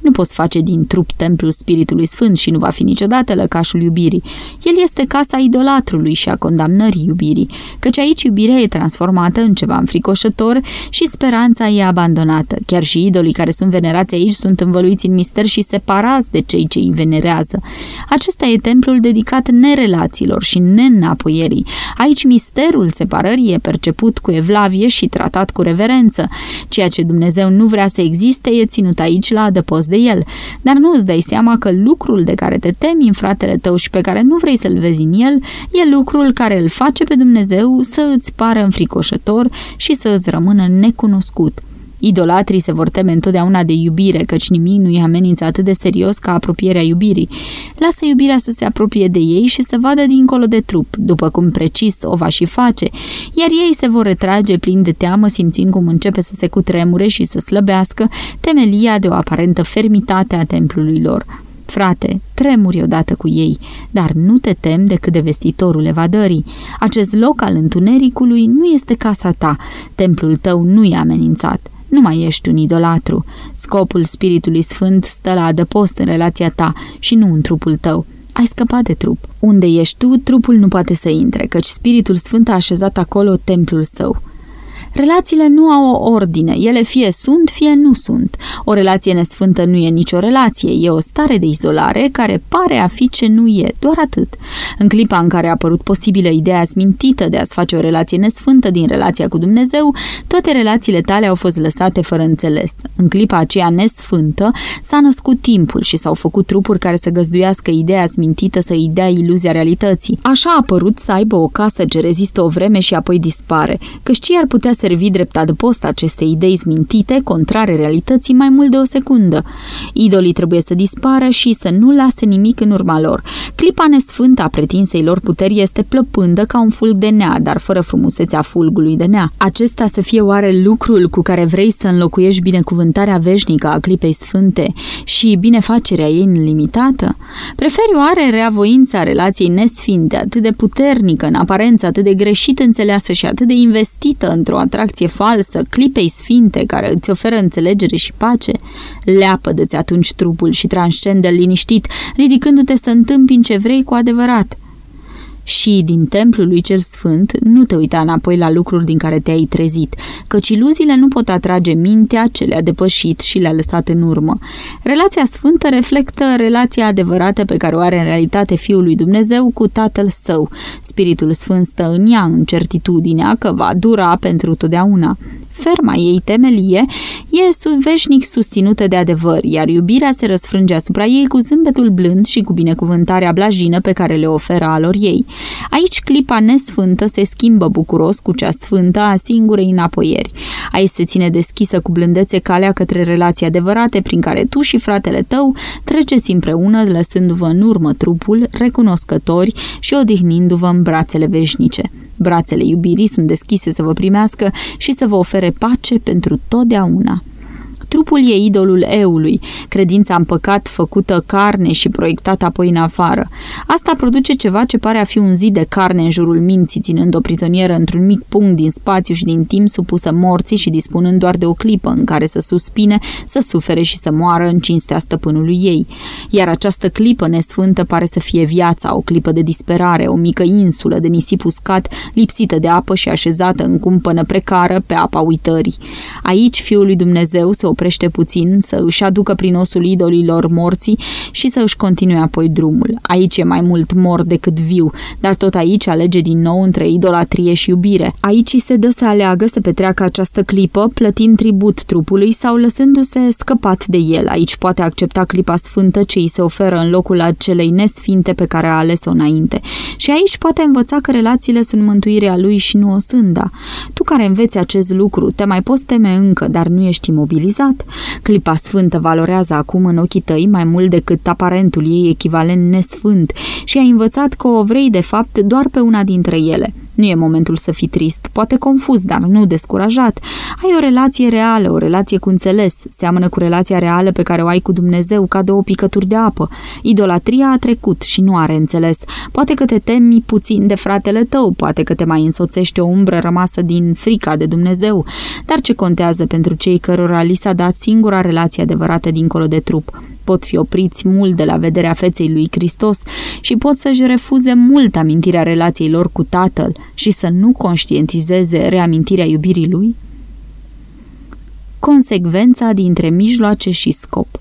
A: Nu poți face din trup templul Spiritului Sfânt și nu va fi niciodată lăcașul iubirii. El este casa idolatrului și a condamnării iubirii, căci aici iubirea e transformată în ceva înfricoșător și speranța e abandonată. Chiar și idolii care sunt venerați aici sunt învăluiți în mister și separați de cei ce îi venerează. Acesta e templul dedicat nerelațiilor și neînapoierii. Aici misterul separării e perceput cu evlavie și tratat cu reverență. Ceea ce Dumnezeu nu vrea să existe e ținut aici la adăpost de el, dar nu îți dai seama că lucrul de care te temi în fratele tău și pe care nu vrei să-l vezi în el, e lucrul care îl face pe Dumnezeu să îți pară înfricoșător și să îți rămână necunoscut. Idolatrii se vor teme întotdeauna de iubire, căci nimic nu îi amenință atât de serios ca apropierea iubirii. Lasă iubirea să se apropie de ei și să vadă dincolo de trup, după cum precis o va și face, iar ei se vor retrage plin de teamă, simțind cum începe să se cutremure și să slăbească temelia de o aparentă fermitate a templului lor. Frate, tremuri odată cu ei, dar nu te tem decât de vestitorul evadării. Acest loc al întunericului nu este casa ta, templul tău nu e amenințat. Nu mai ești un idolatru. Scopul Spiritului Sfânt stă la adăpost în relația ta și nu în trupul tău. ai scăpat de trup. Unde ești tu, trupul nu poate să intre, căci Spiritul Sfânt a așezat acolo templul său. Relațiile nu au o ordine, ele fie sunt, fie nu sunt. O relație nesfântă nu e nicio relație, e o stare de izolare care pare a fi ce nu e, doar atât. În clipa în care a apărut posibilă ideea smintită de a-ți face o relație nesfântă din relația cu Dumnezeu, toate relațiile tale au fost lăsate fără înțeles. În clipa aceea nesfântă s-a născut timpul și s-au făcut trupuri care să găzduiască ideea smintită să îi dea iluzia realității. Așa a apărut să aibă o casă ce rezistă o vreme și apoi dispare, căci ce ar putea servi drept adăpost acestei idei smintite, contrare realității, mai mult de o secundă. Idolii trebuie să dispară și să nu lase nimic în urma lor. Clipa nesfântă a pretinsei lor puteri este plăpândă ca un fulg de nea, dar fără frumusețea fulgului de nea. Acesta să fie oare lucrul cu care vrei să înlocuiești binecuvântarea veșnică a clipei sfânte și binefacerea ei nelimitată? Preferi oare reavoința relației nesfinte, atât de puternică, în aparență atât de greșit înțeleasă și atât de investită într-o atracție falsă, clipei sfinte care îți oferă înțelegere și pace, leapă-ți atunci trupul și transcendă liniștit, ridicându-te să întâmpini ce vrei cu adevărat – și din templul lui cel sfânt nu te uita înapoi la lucruri din care te-ai trezit, căci iluziile nu pot atrage mintea ce le-a depășit și le-a lăsat în urmă. Relația sfântă reflectă relația adevărată pe care o are în realitate Fiul lui Dumnezeu cu Tatăl Său. Spiritul Sfânt stă în ea în certitudinea că va dura pentru totdeauna ferma ei temelie e veșnic susținută de adevăr, iar iubirea se răsfrânge asupra ei cu zâmbetul blând și cu binecuvântarea blajină pe care le oferă alor ei. Aici clipa nesfântă se schimbă bucuros cu cea sfântă a singurei înapoieri. Aici se ține deschisă cu blândețe calea către relații adevărate prin care tu și fratele tău treceți împreună lăsându-vă în urmă trupul, recunoscători și odihnindu-vă în brațele veșnice. Brațele iubirii sunt deschise să vă primească și să vă ofere pace pentru totdeauna. Trupul e idolul eului, credința în păcat făcută carne și proiectată apoi în afară. Asta produce ceva ce pare a fi un zid de carne în jurul minții, ținând o prizonieră într-un mic punct din spațiu și din timp supusă morții și dispunând doar de o clipă în care să suspine, să sufere și să moară în cinstea stăpânului ei. Iar această clipă nesfântă pare să fie viața, o clipă de disperare, o mică insulă de nisip uscat, lipsită de apă și așezată în cumpănă precară pe apa uitării. Aici Fiul lui Dumnezeu se oprește puțin, să își aducă prin osul idolilor morții și să își continue apoi drumul. Aici e mai mult mor decât viu, dar tot aici alege din nou între idolatrie și iubire. Aici se dă să aleagă să petreacă această clipă, plătind tribut trupului sau lăsându-se scăpat de el. Aici poate accepta clipa sfântă ce îi se oferă în locul acelei nesfinte pe care a ales-o înainte. Și aici poate învăța că relațiile sunt mântuirea lui și nu o sânda. Tu care înveți acest lucru, te mai poți teme încă, dar nu ești imobilizat? Adevărat. Clipa sfântă valorează acum în ochii tăi mai mult decât aparentul ei echivalent nesfânt și ai învățat că o vrei de fapt doar pe una dintre ele. Nu e momentul să fii trist, poate confuz, dar nu descurajat. Ai o relație reală, o relație cu înțeles, seamănă cu relația reală pe care o ai cu Dumnezeu ca două picături de apă. Idolatria a trecut și nu are înțeles. Poate că te temi puțin de fratele tău, poate că te mai însoțește o umbră rămasă din frica de Dumnezeu, dar ce contează pentru cei cărora li s-a dat singura relație adevărată dincolo de trup? Pot fi opriți mult de la vederea feței lui Hristos și pot să-și refuze mult amintirea relației lor cu Tatăl și să nu conștientizeze reamintirea iubirii lui? Consecvența dintre mijloace și scop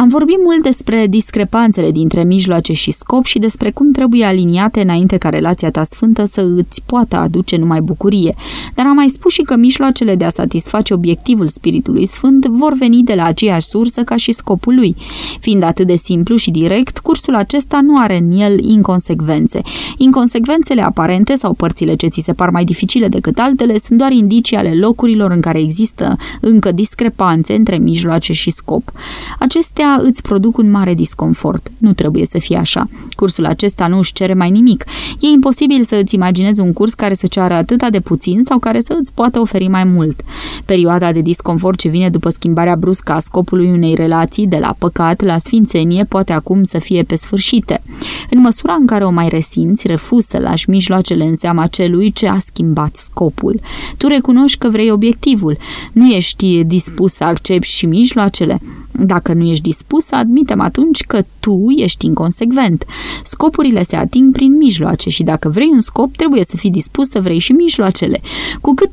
A: am vorbit mult despre discrepanțele dintre mijloace și scop și despre cum trebuie aliniate înainte ca relația ta sfântă să îți poată aduce numai bucurie, dar am mai spus și că mijloacele de a satisface obiectivul Spiritului Sfânt vor veni de la aceeași sursă ca și scopul lui. Fiind atât de simplu și direct, cursul acesta nu are în el inconsecvențe. Inconsecvențele aparente sau părțile ce ți se par mai dificile decât altele sunt doar indicii ale locurilor în care există încă discrepanțe între mijloace și scop. Acestea îți produc un mare disconfort. Nu trebuie să fie așa. Cursul acesta nu își cere mai nimic. E imposibil să îți imaginezi un curs care să ceară atâta de puțin sau care să îți poată oferi mai mult. Perioada de disconfort ce vine după schimbarea bruscă a scopului unei relații de la păcat la sfințenie poate acum să fie pe sfârșite. În măsura în care o mai resimți, refuzi să lași mijloacele în seama celui ce a schimbat scopul. Tu recunoști că vrei obiectivul. Nu ești dispus să accepti și mijloacele. Dacă nu ești dispus să admitem atunci că tu ești inconsecvent. Scopurile se ating prin mijloace și dacă vrei un scop, trebuie să fii dispus să vrei și mijloacele. Cu, cât,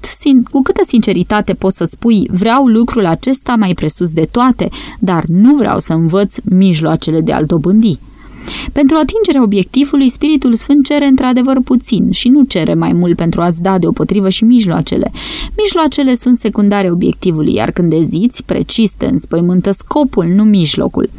A: cu câtă sinceritate poți să-ți spui vreau lucrul acesta mai presus de toate, dar nu vreau să învăț mijloacele de a-l dobândi. Pentru atingerea obiectivului, Spiritul Sfânt cere într-adevăr puțin și nu cere mai mult pentru a-ți da deopotrivă și mijloacele. Mijloacele sunt secundare obiectivului, iar când eziți, precis te înspăimântă scopul, nu mijlocul.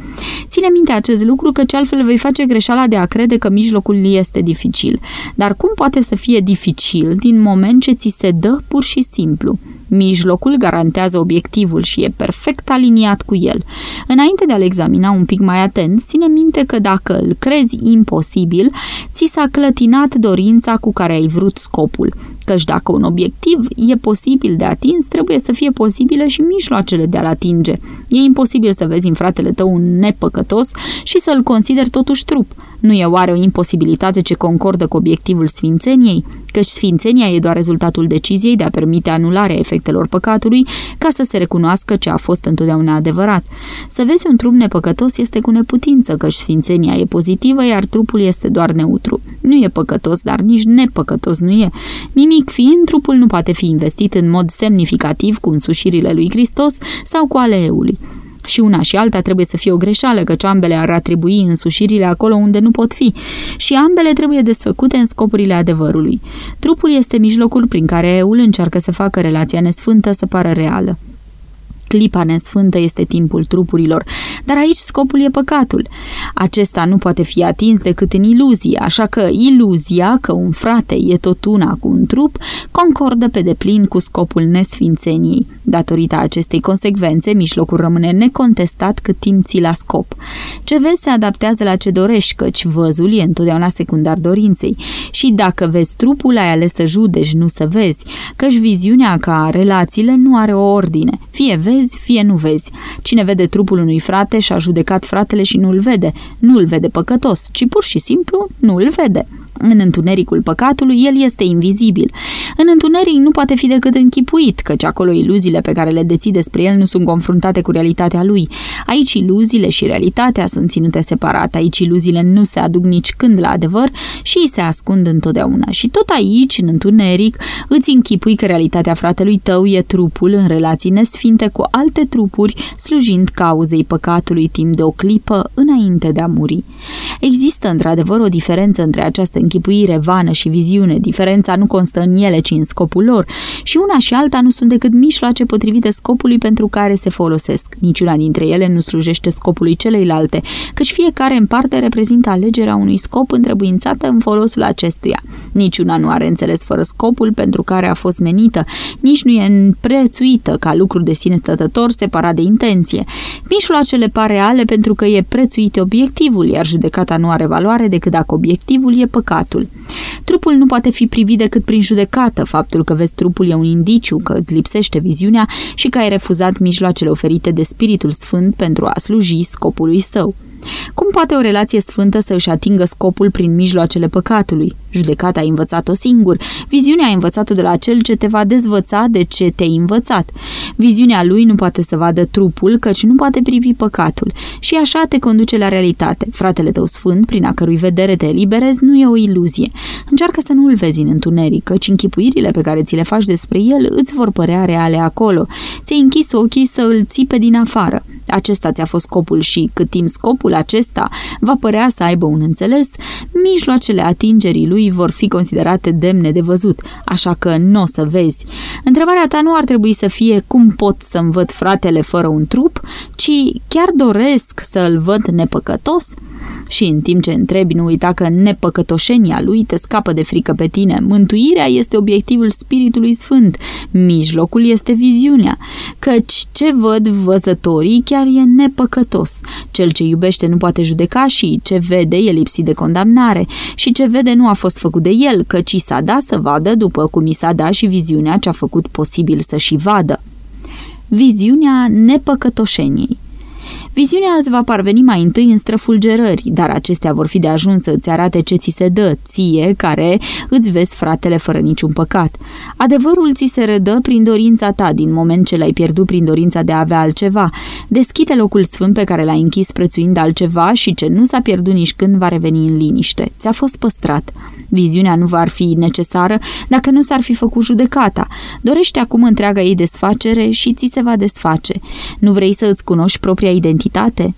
A: Ține minte acest lucru căci altfel vei face greșeala de a crede că mijlocul este dificil. Dar cum poate să fie dificil din moment ce ți se dă pur și simplu? Mijlocul garantează obiectivul și e perfect aliniat cu el. Înainte de a-l examina un pic mai atent, ține minte că dacă îl crezi imposibil, ți s-a clătinat dorința cu care ai vrut scopul. Căci dacă un obiectiv e posibil de atins, trebuie să fie posibile și mijloacele de a-l atinge. E imposibil să vezi în fratele tău un nepăcătos și să-l consideri totuși trup. Nu e oare o imposibilitate ce concordă cu obiectivul sfințeniei? Căci sfințenia e doar rezultatul deciziei de a permite anularea efectelor păcatului ca să se recunoască ce a fost întotdeauna adevărat. Să vezi un trup nepăcătos este cu neputință, căci sfințenia e pozitivă, iar trupul este doar neutru. Nu e păcătos, dar nici nepăcătos nu e. Nimic fiind, trupul nu poate fi investit în mod semnificativ cu însușirile lui Hristos sau cu ale eului. Și una și alta trebuie să fie o greșeală, căci ambele ar atribui însușirile acolo unde nu pot fi. Și ambele trebuie desfăcute în scopurile adevărului. Trupul este mijlocul prin care eul încearcă să facă relația nesfântă să pară reală. Clipa nesfântă este timpul trupurilor, dar aici scopul e păcatul. Acesta nu poate fi atins decât în iluzie, așa că iluzia că un frate e tot una cu un trup concordă pe deplin cu scopul nesfințeniei. Datorită acestei consecvențe, mijlocul rămâne necontestat cât timp ții la scop. Ce vezi se adaptează la ce dorești, căci văzul e întotdeauna secundar dorinței. Și dacă vezi trupul, ai ales să judeci, nu să vezi, căci viziunea ca relațiile nu are o ordine. Fie vezi, vezi, fie nu vezi. Cine vede trupul unui frate și-a judecat fratele și nu-l vede. Nu-l vede păcătos, ci pur și simplu nu-l vede. În întunericul păcatului, el este invizibil. În întuneric nu poate fi decât închipuit, căci acolo iluziile pe care le deții despre el nu sunt confruntate cu realitatea lui. Aici iluziile și realitatea sunt ținute separate, aici iluziile nu se aduc nici când la adevăr și îi se ascund întotdeauna. Și tot aici, în întuneric, îți închipui că realitatea fratelui tău e trupul în relații nesfinte cu alte trupuri, slujind cauzei păcatului timp de o clipă înainte de a muri. Există într-adevăr o diferență între această închipuire vană și viziune, diferența nu constă în ele, ci în scopul lor, și una și alta nu sunt decât mijloace potrivite scopului pentru care se folosesc. Niciuna dintre ele nu slujește scopului celeilalte, căci fiecare în parte reprezintă alegerea unui scop întrebuințată în folosul acestuia. Niciuna nu are înțeles fără scopul pentru care a fost menită, nici nu e prețuită ca lucru de sine stătător separat de intenție. Mijloacele par reale pentru că e prețuit obiectivul, iar judecata nu are valoare decât dacă obiectivul e păcat păcatul. Trupul nu poate fi privit decât prin judecată. Faptul că vezi trupul e un indiciu că îți lipsește viziunea și că ai refuzat mijloacele oferite de Spiritul Sfânt pentru a sluji scopului său. Cum poate o relație sfântă să își atingă scopul prin mijloacele păcatului? Judecata ai învățat-o singur, viziunea ai învățat-o de la cel ce te va dezvăța de ce te-ai învățat. Viziunea lui nu poate să vadă trupul, căci nu poate privi păcatul. Și așa te conduce la realitate. Fratele tău sfânt, prin a cărui vedere te eliberezi, nu e o iluzie. Încearcă să nu îl vezi în întuneric, căci închipuirile pe care ți le faci despre el îți vor părea reale acolo. Ți-ai închis ochii să îl ții pe din afară. Acesta ți-a fost scopul și cât timp scopul acesta va părea să aibă un înțeles, mijloacele atingerii lui vor fi considerate demne de văzut, așa că nu o să vezi. Întrebarea ta nu ar trebui să fie cum pot să-mi văd fratele fără un trup, ci chiar doresc să-l văd nepăcătos? Și în timp ce întrebi, nu uita că nepăcătoșenia lui te scapă de frică pe tine. Mântuirea este obiectivul Spiritului Sfânt, mijlocul este viziunea, căci ce văd văzătorii chiar e nepăcătos. Cel ce iubește nu poate judeca și ce vede e lipsit de condamnare și ce vede nu a fost făcut de el, căci i s-a dat să vadă după cum i s-a dat și viziunea ce a făcut posibil să și vadă. Viziunea nepăcătoșeniei Viziunea îți va parveni mai întâi în străfulgerări, dar acestea vor fi de ajuns să îți arate ce ți se dă, ție, care îți vezi fratele fără niciun păcat. Adevărul ți se redă prin dorința ta, din moment ce l-ai pierdut prin dorința de a avea altceva. Deschide locul sfânt pe care l-ai închis prețuind altceva și ce nu s-a pierdut nici când va reveni în liniște. Ți-a fost păstrat. Viziunea nu va fi necesară dacă nu s-ar fi făcut judecata. Dorește acum întreaga ei desfacere și ți se va desface. Nu vrei să îți cunoști propria identitate?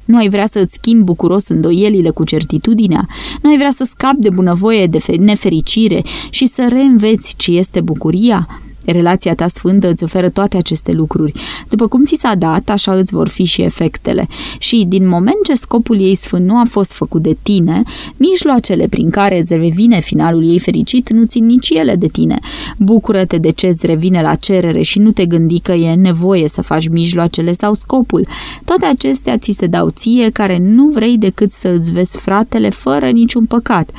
A: Nu ai vrea să îți schimbi bucuros îndoielile cu certitudinea? Nu ai vrea să scapi de bunăvoie, de nefericire și să reînveți ce este bucuria? Relația ta sfântă îți oferă toate aceste lucruri. După cum ți s-a dat, așa îți vor fi și efectele. Și din moment ce scopul ei sfânt nu a fost făcut de tine, mijloacele prin care îți revine finalul ei fericit nu țin nici ele de tine. Bucură-te de ce îți revine la cerere și nu te gândi că e nevoie să faci mijloacele sau scopul. Toate acestea ți se dau ție care nu vrei decât să îți vezi fratele fără niciun păcat.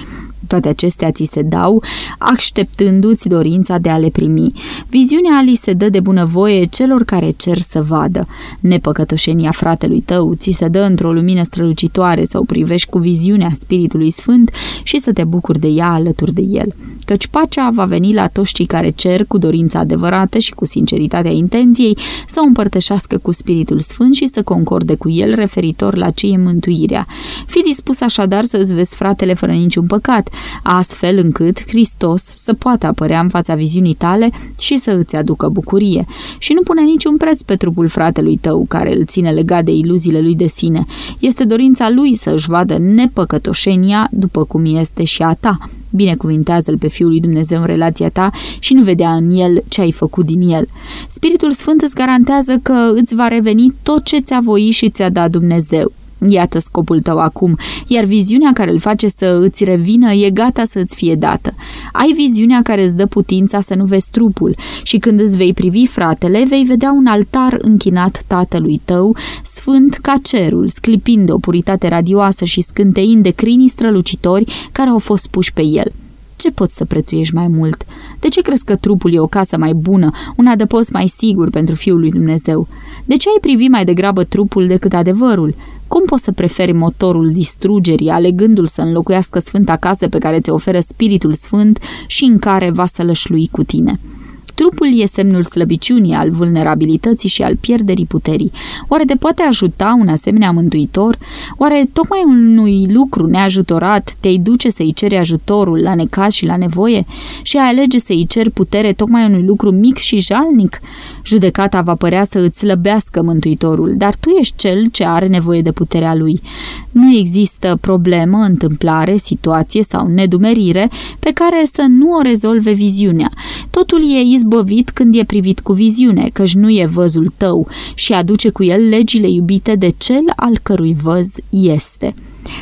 A: Toate acestea ți se dau, așteptându-ți dorința de a le primi. Viziunea li se dă de bunăvoie celor care cer să vadă. Nepăcătoșenia fratelui tău ți se dă într-o lumină strălucitoare să o privești cu viziunea Spiritului Sfânt și să te bucuri de ea alături de el. Căci pacea va veni la toți cei care cer cu dorința adevărată și cu sinceritatea intenției să o împărtășească cu Spiritul Sfânt și să concorde cu el referitor la ce e mântuirea. Fi dispus așadar să-ți vezi fratele fără niciun păcat, astfel încât Hristos să poată apărea în fața viziunii tale și să îți aducă bucurie. Și nu pune niciun preț pe trupul fratelui tău, care îl ține legat de iluziile lui de sine. Este dorința lui să își vadă nepăcătoșenia după cum este și a ta. Binecuvintează-L pe Fiul lui Dumnezeu în relația ta și nu vedea în El ce ai făcut din El. Spiritul Sfânt îți garantează că îți va reveni tot ce ți-a voit și ți-a dat Dumnezeu. Iată scopul tău acum, iar viziunea care îl face să îți revină e gata să îți fie dată. Ai viziunea care îți dă putința să nu vezi trupul și când îți vei privi fratele, vei vedea un altar închinat tatălui tău, sfânt ca cerul, sclipind o puritate radioasă și scânteind de crinii strălucitori care au fost puși pe el. Ce poți să prețuiești mai mult? De ce crezi că trupul e o casă mai bună, un adăpost mai sigur pentru Fiul lui Dumnezeu? De ce ai privi mai degrabă trupul decât adevărul? Cum poți să preferi motorul distrugerii, alegându-l să înlocuiască sfânta casă pe care ți oferă Spiritul Sfânt și în care va să lășlui cu tine? Trupul e semnul slăbiciunii, al vulnerabilității și al pierderii puterii. Oare te poate ajuta un asemenea mântuitor? Oare tocmai unui lucru neajutorat te-ai duce să-i ceri ajutorul la necaz și la nevoie? Și ai alege să-i ceri putere tocmai unui lucru mic și jalnic? Judecata va părea să îți slăbească mântuitorul, dar tu ești cel ce are nevoie de puterea lui. Nu există problemă, întâmplare, situație sau nedumerire pe care să nu o rezolve viziunea. Totul e izbăvit când e privit cu viziune, căci nu e văzul tău și aduce cu el legile iubite de cel al cărui văz este.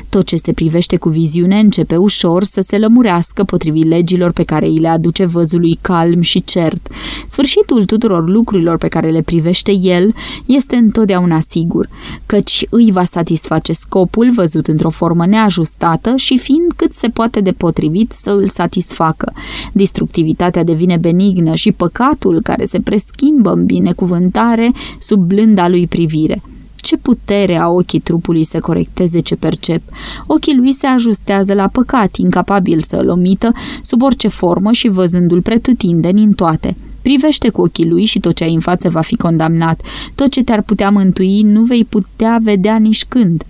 A: Tot ce se privește cu viziune începe ușor să se lămurească potrivit legilor pe care îi le aduce văzului calm și cert. Sfârșitul tuturor lucrurilor pe care le privește el este întotdeauna sigur, căci îi va satisface scopul văzut într-o formă neajustată și fiind cât se poate de potrivit să îl satisfacă. Distructivitatea devine benignă și păcatul care se preschimbă în binecuvântare sub blânda lui privire. Ce putere au ochii trupului să corecteze ce percep? Ochii lui se ajustează la păcat, incapabil să-l omită sub orice formă și văzându-l pretutindeni în toate. Privește cu ochii lui și tot ce ai în față va fi condamnat. Tot ce te-ar putea mântui nu vei putea vedea nici când.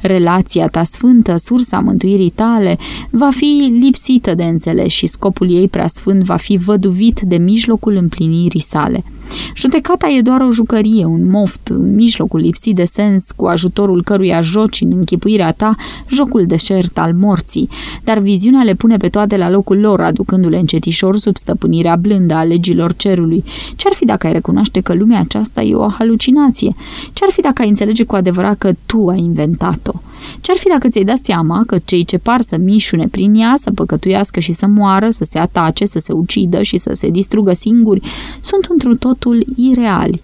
A: Relația ta sfântă, sursa mântuirii tale, va fi lipsită de înțeles și scopul ei preasfânt va fi văduvit de mijlocul împlinirii sale. Judecata e doar o jucărie, un moft, în mijlocul lipsit de sens, cu ajutorul căruia joci în închipuirea ta jocul deșert al morții, dar viziunea le pune pe toate la locul lor, aducându-le încetișor sub stăpânirea blândă a legilor cerului. Ce-ar fi dacă ai recunoaște că lumea aceasta e o halucinație? Ce-ar fi dacă ai înțelege cu adevărat că tu ai inventat-o? Ce-ar fi dacă ți-ai dat seama că cei ce par să mișune prin ea, să păcătuiască și să moară, să se atace, să se ucidă și să se distrugă singuri, sunt într totul ireali?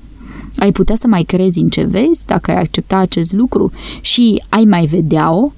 A: Ai putea să mai crezi în ce vezi dacă ai accepta acest lucru și ai mai vedea-o?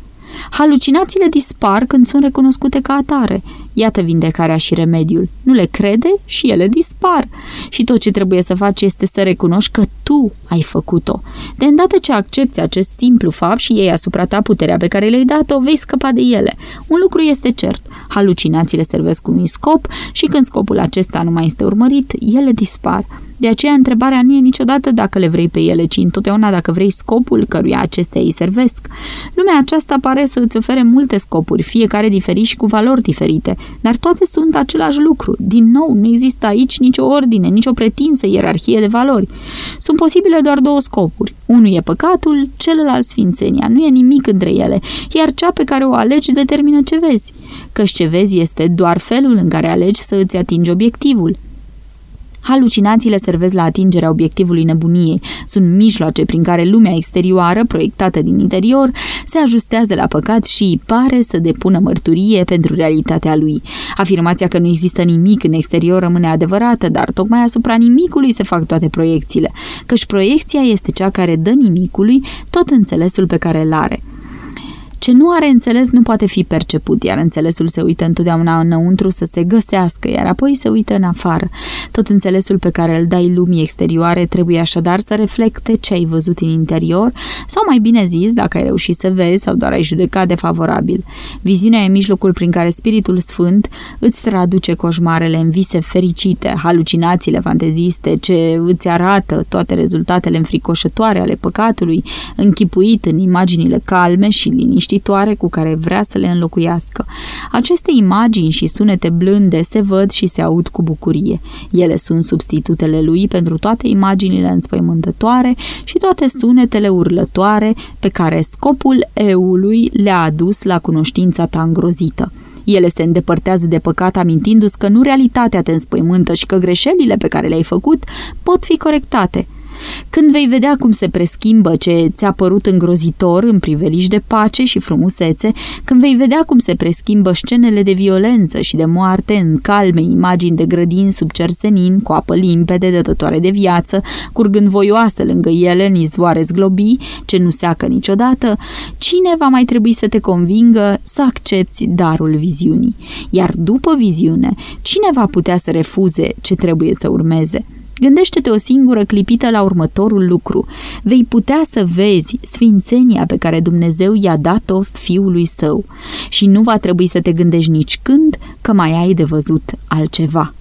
A: Halucinațiile dispar când sunt recunoscute ca atare. Iată vindecarea și remediul. Nu le crede și ele dispar. Și tot ce trebuie să faci este să recunoști că tu ai făcut-o. De îndată ce accepti acest simplu fapt și iei asupra ta puterea pe care le-ai dat-o, vei scăpa de ele. Un lucru este cert. Halucinațiile servesc unui scop și când scopul acesta nu mai este urmărit, ele dispar. De aceea, întrebarea nu e niciodată dacă le vrei pe ele, ci întotdeauna dacă vrei scopul căruia acestea îi servesc. Lumea aceasta pare să îți ofere multe scopuri, fiecare diferit și cu valori diferite, dar toate sunt același lucru. Din nou, nu există aici nicio ordine, nicio pretinsă ierarhie de valori. Sunt posibile doar două scopuri. Unul e păcatul, celălalt sfințenia. Nu e nimic între ele, iar cea pe care o alegi determină ce vezi. Căci ce vezi este doar felul în care alegi să îți atingi obiectivul. Halucinațiile servesc la atingerea obiectivului nebuniei. Sunt mijloace prin care lumea exterioară, proiectată din interior, se ajustează la păcat și pare să depună mărturie pentru realitatea lui. Afirmația că nu există nimic în exterior rămâne adevărată, dar tocmai asupra nimicului se fac toate proiecțiile, căci proiecția este cea care dă nimicului tot înțelesul pe care îl are. Ce nu are înțeles nu poate fi perceput, iar înțelesul se uită întotdeauna înăuntru să se găsească, iar apoi se uită în afară. Tot înțelesul pe care îl dai lumii exterioare trebuie așadar să reflecte ce ai văzut în interior, sau mai bine zis, dacă ai reușit să vezi sau doar ai judecat de favorabil. Viziunea e mijlocul prin care Spiritul Sfânt îți traduce coșmarele în vise fericite, halucinațiile fanteziste, ce îți arată toate rezultatele înfricoșătoare ale păcatului, închipuit în imaginile calme și liniștite liniștitoare cu care vrea să le înlocuiască. Aceste imagini și sunete blânde se văd și se aud cu bucurie. Ele sunt substitutele lui pentru toate imaginile înspăimântătoare și toate sunetele urlătoare pe care scopul eului le-a adus la cunoștința ta îngrozită. Ele se îndepărtează de păcat amintindu-ți că nu realitatea te înspăimântă și că greșelile pe care le-ai făcut pot fi corectate. Când vei vedea cum se preschimbă ce ți-a părut îngrozitor în priveliș de pace și frumusețe, când vei vedea cum se preschimbă scenele de violență și de moarte în calme imagini de grădini sub cer senin, cu apă limpede, dătătoare de viață, curgând voioasă lângă ele în izvoare zglobii, ce nu seacă niciodată, cine va mai trebui să te convingă să accepti darul viziunii? Iar după viziune, cine va putea să refuze ce trebuie să urmeze? Gândește-te o singură clipită la următorul lucru. Vei putea să vezi sfințenia pe care Dumnezeu i-a dat-o fiului său și nu va trebui să te gândești nici când că mai ai de văzut altceva.